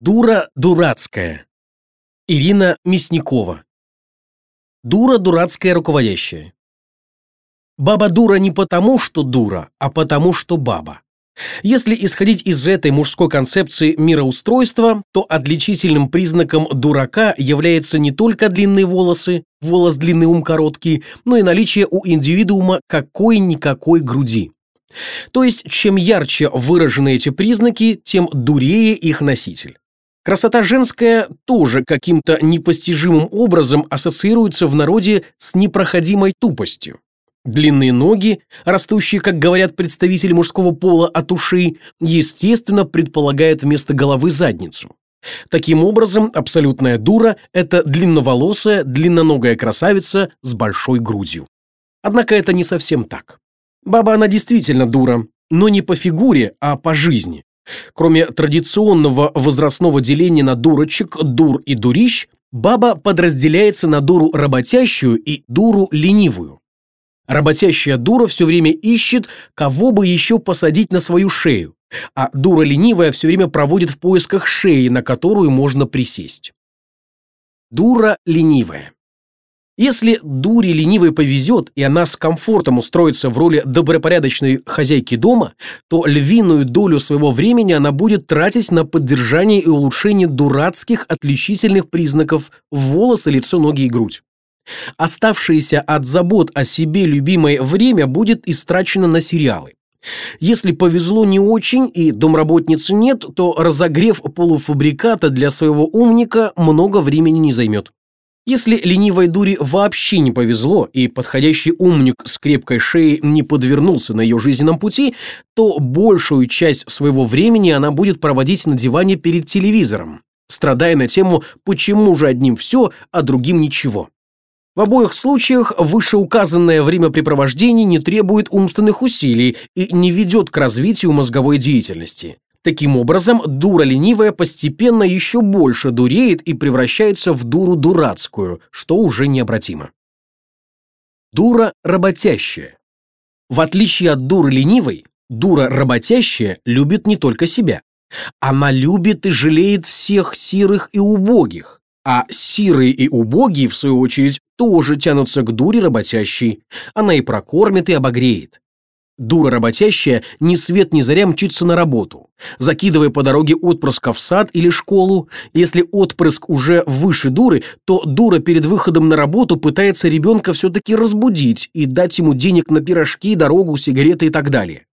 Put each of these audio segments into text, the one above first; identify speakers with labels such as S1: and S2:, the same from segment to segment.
S1: Дура дурацкая. Ирина Мясникова. Дура дурацкая руководящая. Баба дура не потому, что дура, а потому, что баба. Если исходить из этой мужской концепции мироустройства, то отличительным признаком дурака является не только длинные волосы, волос длинный ум короткий, но и наличие у индивидуума какой-никакой груди. То есть, чем ярче выражены эти признаки, тем дурее их носитель. Красота женская тоже каким-то непостижимым образом ассоциируется в народе с непроходимой тупостью. Длинные ноги, растущие, как говорят представители мужского пола от ушей, естественно, предполагают вместо головы задницу. Таким образом, абсолютная дура – это длинноволосая, длинноногая красавица с большой грудью. Однако это не совсем так. Баба она действительно дура, но не по фигуре, а по жизни. Кроме традиционного возрастного деления на дурочек, дур и дурищ, баба подразделяется на дуру работящую и дуру ленивую. Работящая дура все время ищет, кого бы еще посадить на свою шею, а дура ленивая все время проводит в поисках шеи, на которую можно присесть. Дура ленивая. Если дуре ленивой повезет, и она с комфортом устроится в роли добропорядочной хозяйки дома, то львиную долю своего времени она будет тратить на поддержание и улучшение дурацких отличительных признаков волосы, лицо, ноги и грудь. Оставшееся от забот о себе любимое время будет истрачено на сериалы. Если повезло не очень и домработницы нет, то разогрев полуфабриката для своего умника много времени не займет. Если ленивой дуре вообще не повезло, и подходящий умник с крепкой шеей не подвернулся на ее жизненном пути, то большую часть своего времени она будет проводить на диване перед телевизором, страдая на тему «почему же одним все, а другим ничего?». В обоих случаях вышеуказанное времяпрепровождение не требует умственных усилий и не ведет к развитию мозговой деятельности. Таким образом, дура ленивая постепенно еще больше дуреет и превращается в дуру дурацкую, что уже необратимо. Дура работящая. В отличие от дуры ленивой, дура работящая любит не только себя. Она любит и жалеет всех сирых и убогих, а сирые и убогие, в свою очередь, тоже тянутся к дуре работящей. Она и прокормит, и обогреет. Дура работящая ни свет ни заря мчится на работу, закидывая по дороге отпрыска в сад или школу. Если отпрыск уже выше дуры, то дура перед выходом на работу пытается ребенка все-таки разбудить и дать ему денег на пирожки, дорогу, сигареты и так далее.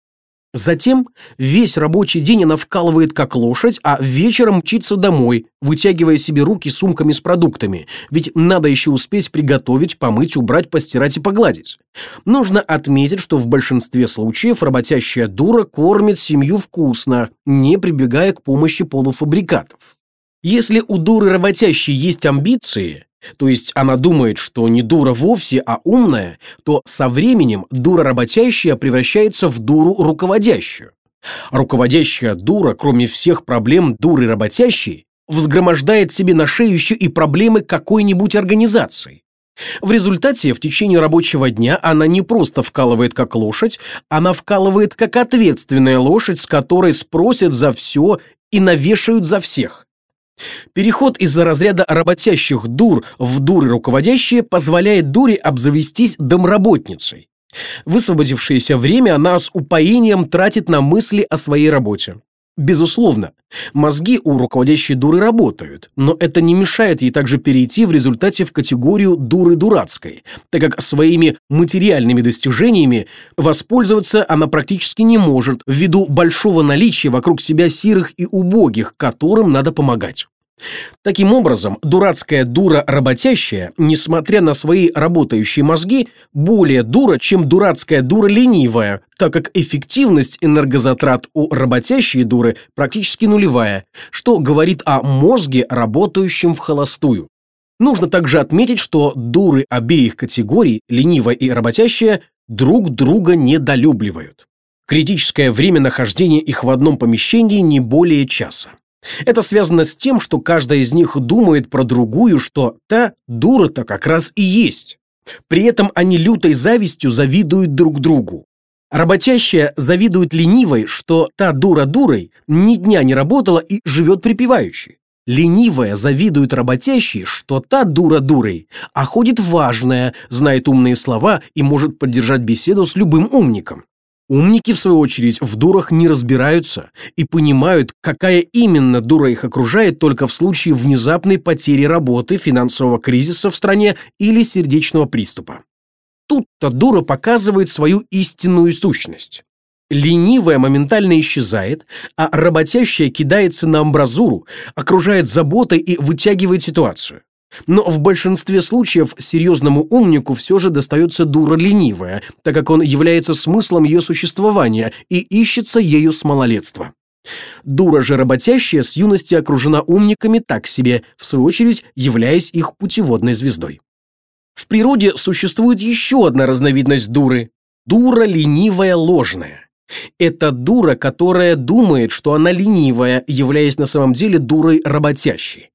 S1: Затем весь рабочий день она вкалывает как лошадь, а вечером мчится домой, вытягивая себе руки сумками с продуктами, ведь надо еще успеть приготовить, помыть, убрать, постирать и погладить. Нужно отметить, что в большинстве случаев работящая дура кормит семью вкусно, не прибегая к помощи полуфабрикатов. Если у дуры работящей есть амбиции, то есть она думает, что не дура вовсе, а умная, то со временем дура работящая превращается в дуру руководящую. Руководящая дура, кроме всех проблем дуры работящей, взгромождает себе на шею еще и проблемы какой-нибудь организации. В результате в течение рабочего дня она не просто вкалывает как лошадь, она вкалывает как ответственная лошадь, с которой спросят за все и навешают за всех. Переход из-за разряда работящих дур в дуры руководящие позволяет дуре обзавестись домработницей. Высвободившееся время она с упоением тратит на мысли о своей работе. Безусловно, мозги у руководящей дуры работают, но это не мешает ей также перейти в результате в категорию дуры дурацкой, так как своими материальными достижениями воспользоваться она практически не может ввиду большого наличия вокруг себя сирых и убогих, которым надо помогать. Таким образом, дурацкая дура работящая, несмотря на свои работающие мозги, более дура, чем дурацкая дура ленивая, так как эффективность энергозатрат у работящей дуры практически нулевая, что говорит о мозге, работающем в холостую. Нужно также отметить, что дуры обеих категорий, ленивая и работящая, друг друга недолюбливают. Критическое время нахождения их в одном помещении не более часа. Это связано с тем, что каждая из них думает про другую, что та дура-то как раз и есть. При этом они лютой завистью завидуют друг другу. Работящая завидует ленивой, что та дура дурой ни дня не работала и живет припеваючи. Ленивая завидует работящей, что та дура дурой, а ходит важная, знает умные слова и может поддержать беседу с любым умником. Умники, в свою очередь, в дурах не разбираются и понимают, какая именно дура их окружает только в случае внезапной потери работы, финансового кризиса в стране или сердечного приступа. Тут-то дура показывает свою истинную сущность. Ленивая моментально исчезает, а работящая кидается на амбразуру, окружает заботой и вытягивает ситуацию. Но в большинстве случаев серьезному умнику все же достается дура ленивая, так как он является смыслом ее существования и ищется ею с малолетства. Дура же работящая с юности окружена умниками так себе, в свою очередь являясь их путеводной звездой. В природе существует еще одна разновидность дуры – дура ленивая ложная. Это дура, которая думает, что она ленивая, являясь на самом деле дурой работящей.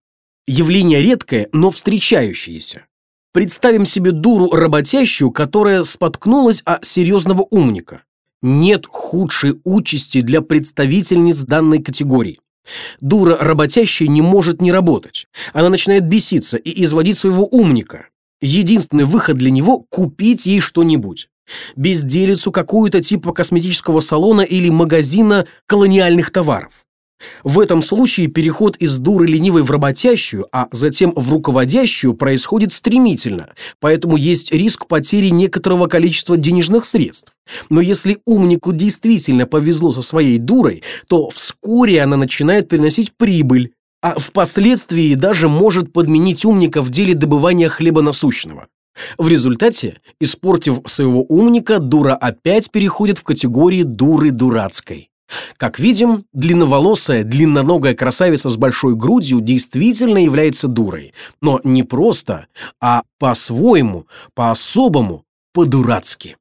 S1: Явление редкое, но встречающееся. Представим себе дуру работящую, которая споткнулась о серьезного умника. Нет худшей участи для представительниц данной категории. Дура работящая не может не работать. Она начинает беситься и изводить своего умника. Единственный выход для него – купить ей что-нибудь. Безделицу какую-то типа косметического салона или магазина колониальных товаров. В этом случае переход из дуры ленивой в работящую, а затем в руководящую происходит стремительно, поэтому есть риск потери некоторого количества денежных средств. Но если умнику действительно повезло со своей дурой, то вскоре она начинает приносить прибыль, а впоследствии даже может подменить умника в деле добывания хлеба насущного. В результате, испортив своего умника, дура опять переходит в категорию дуры дурацкой. Как видим, длинноволосая, длинноногая красавица с большой грудью действительно является дурой, но не просто, а по-своему, по-особому, по-дурацки.